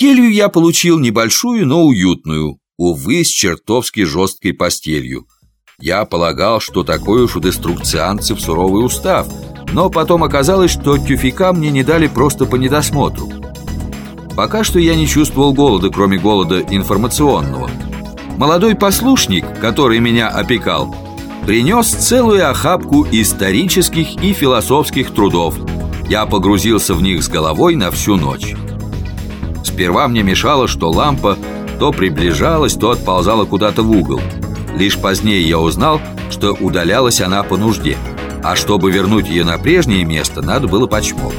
Келью я получил небольшую, но уютную, увы, с чертовски жесткой постелью. Я полагал, что такой уж у деструкцианцев суровый устав, но потом оказалось, что тюфика мне не дали просто по недосмотру. Пока что я не чувствовал голода, кроме голода информационного. Молодой послушник, который меня опекал, принес целую охапку исторических и философских трудов. Я погрузился в них с головой на всю ночь. Сперва мне мешало, что лампа то приближалась, то отползала куда-то в угол. Лишь позднее я узнал, что удалялась она по нужде, а чтобы вернуть ее на прежнее место, надо было почмок.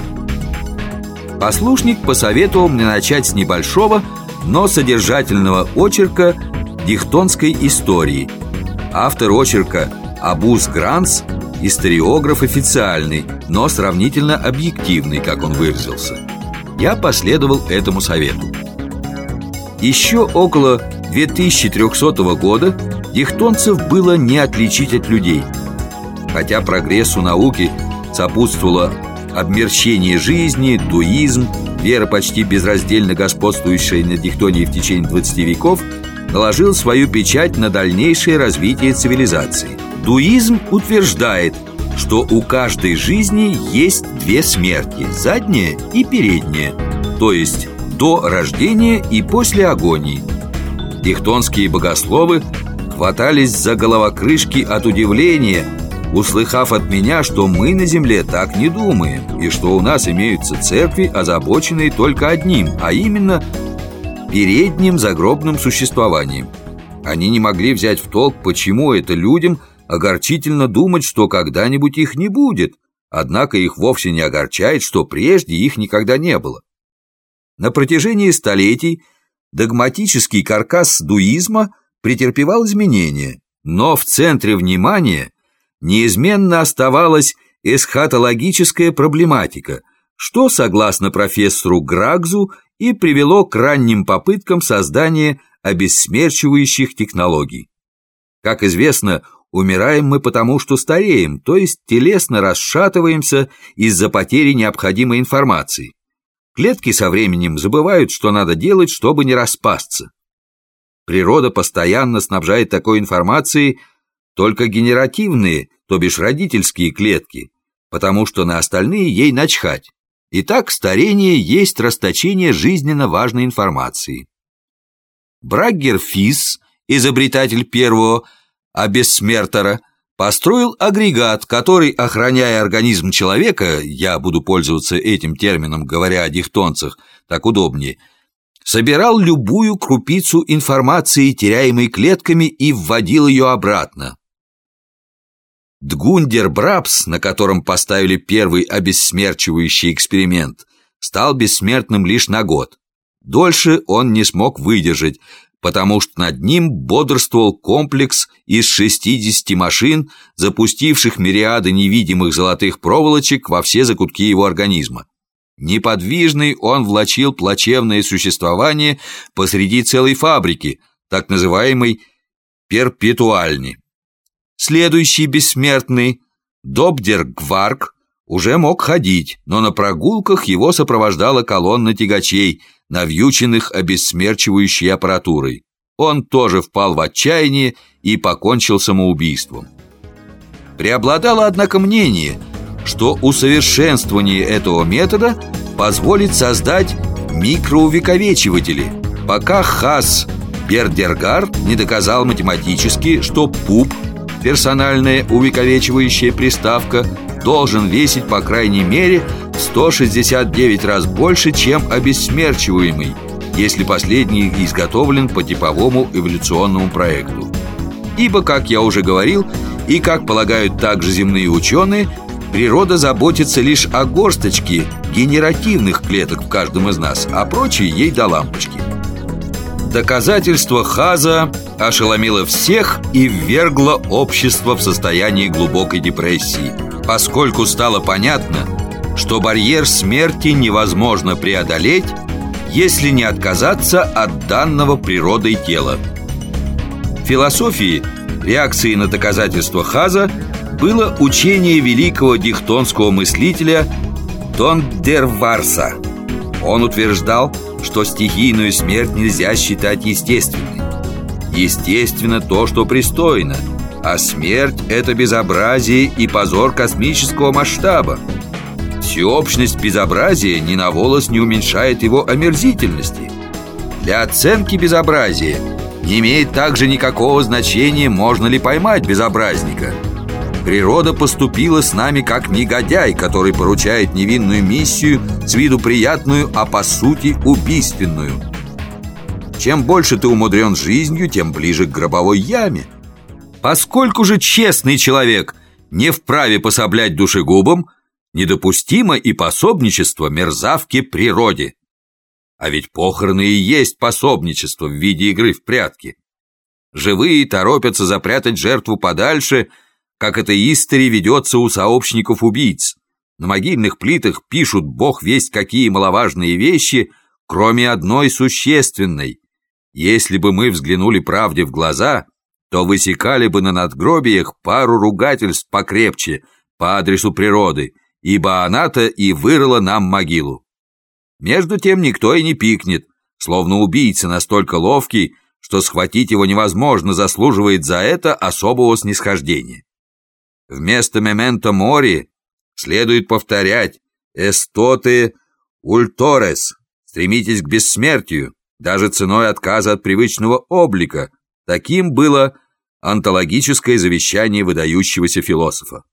Послушник посоветовал мне начать с небольшого, но содержательного очерка дихтонской истории. Автор очерка Абус Гранс – историограф официальный, но сравнительно объективный, как он выразился. Я последовал этому совету. Еще около 2300 года дихтонцев было не отличить от людей. Хотя прогрессу науки сопутствовало обмерщение жизни, дуизм, вера почти безраздельно господствующая на Дихтонии в течение 20 веков, наложил свою печать на дальнейшее развитие цивилизации. Дуизм утверждает, что у каждой жизни есть две смерти – задняя и передняя, то есть до рождения и после агонии. Дихтонские богословы хватались за головокрышки от удивления – услыхав от меня, что мы на земле так не думаем, и что у нас имеются церкви, озабоченные только одним, а именно передним загробным существованием. Они не могли взять в толк, почему это людям огорчительно думать, что когда-нибудь их не будет, однако их вовсе не огорчает, что прежде их никогда не было. На протяжении столетий догматический каркас дуизма претерпевал изменения, но в центре внимания – неизменно оставалась эсхатологическая проблематика, что, согласно профессору Грагзу, и привело к ранним попыткам создания обессмерчивающих технологий. Как известно, умираем мы потому, что стареем, то есть телесно расшатываемся из-за потери необходимой информации. Клетки со временем забывают, что надо делать, чтобы не распасться. Природа постоянно снабжает такой информацией только генеративные, то бишь родительские клетки, потому что на остальные ей начхать. Итак, старение есть расточение жизненно важной информации. Браггер Фис, изобретатель первого обессмертора, построил агрегат, который, охраняя организм человека, я буду пользоваться этим термином, говоря о дихтонцах, так удобнее, собирал любую крупицу информации, теряемой клетками, и вводил ее обратно. Дгундер Брабс, на котором поставили первый обессмерчивающий эксперимент, стал бессмертным лишь на год. Дольше он не смог выдержать, потому что над ним бодрствовал комплекс из 60 машин, запустивших мириады невидимых золотых проволочек во все закутки его организма. Неподвижный он влачил плачевное существование посреди целой фабрики, так называемой перпетуальни. Следующий бессмертный, Добдер Гварк, уже мог ходить, но на прогулках его сопровождала колонна тягачей, навьюченных обессмерчивающей аппаратурой. Он тоже впал в отчаяние и покончил самоубийством. Преобладало, однако, мнение, что усовершенствование этого метода позволит создать микроувековечиватели, пока Хас Бердергар не доказал математически, что пуп – персональная увековечивающая приставка должен весить по крайней мере 169 раз больше, чем обессмерчиваемый, если последний изготовлен по типовому эволюционному проекту. Ибо, как я уже говорил, и как полагают также земные ученые, природа заботится лишь о горсточке генеративных клеток в каждом из нас, а прочие ей до лампочки. Доказательство Хаза ошеломило всех и ввергло общество в состояние глубокой депрессии, поскольку стало понятно, что барьер смерти невозможно преодолеть, если не отказаться от данного природой тела. В философии реакцией на доказательство Хаза было учение великого дихтонского мыслителя Дондерварса. Он утверждал, что стихийную смерть нельзя считать естественной. Естественно то, что пристойно, а смерть – это безобразие и позор космического масштаба. Всеобщность безобразия ни на волос не уменьшает его омерзительности. Для оценки безобразия не имеет также никакого значения, можно ли поймать безобразника – Природа поступила с нами как негодяй, который поручает невинную миссию с виду приятную, а по сути убийственную. Чем больше ты умудрен жизнью, тем ближе к гробовой яме. Поскольку же честный человек не вправе пособлять душегубам, недопустимо и пособничество мерзавке природе. А ведь похороны и есть пособничество в виде игры в прятки. Живые торопятся запрятать жертву подальше – как это истори ведется у сообщников убийц. На могильных плитах пишут бог весть какие маловажные вещи, кроме одной существенной. Если бы мы взглянули правде в глаза, то высекали бы на надгробиях пару ругательств покрепче по адресу природы, ибо она-то и вырыла нам могилу. Между тем никто и не пикнет, словно убийца настолько ловкий, что схватить его невозможно, заслуживает за это особого снисхождения. Вместо «мементо мори» следует повторять «эстоты ульторес» «стремитесь к бессмертию», даже ценой отказа от привычного облика. Таким было онтологическое завещание выдающегося философа.